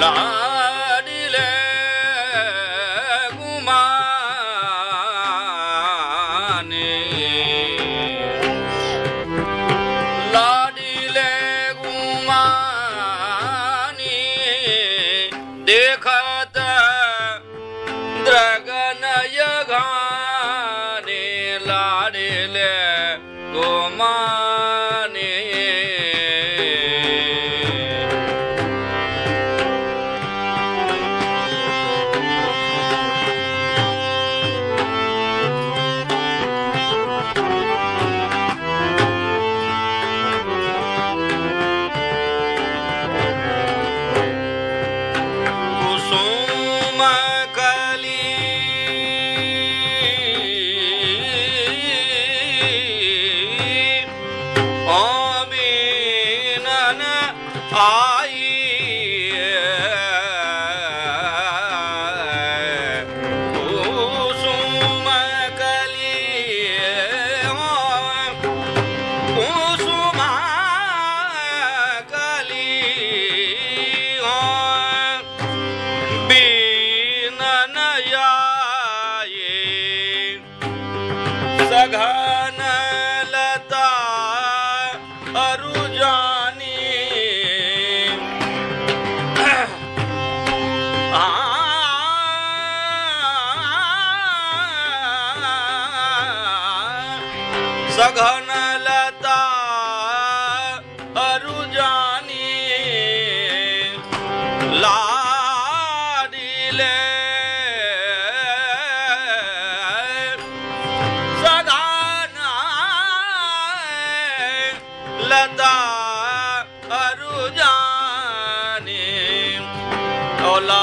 લાડીલે ગુમાને લાડીલે ગુમાની દેખા Paul. அருஜானி லாடிலே சதானா லதா அருஜானி ஓலா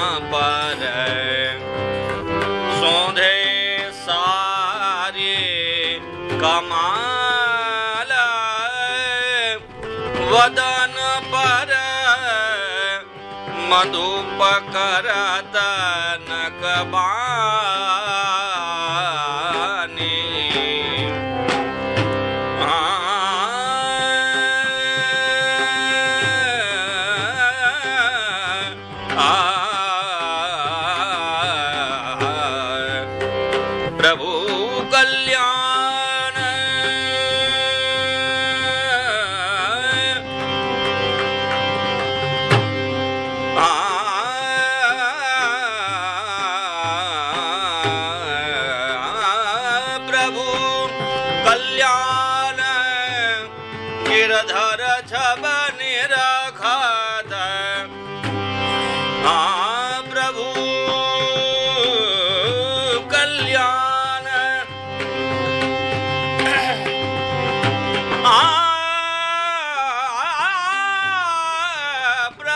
पर सोधे सारे कमाल वदन पर मधुपकर तनक बा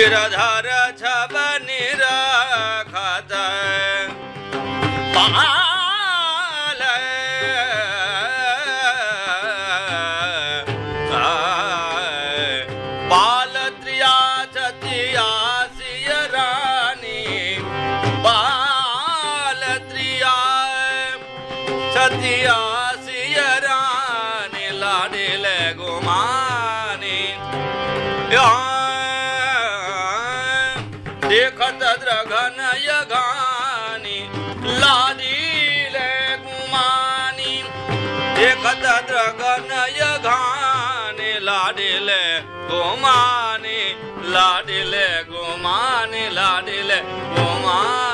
गिरधर छवन रखत पाल पाल त्रिया छतिया रानी पाल त्रिया छतिया देखत द्रघन यघानी लादीले कुमानी देखत द्रघन यघानी लाडिले गुमानी लाडिले गुमानी लाडिले गुमानी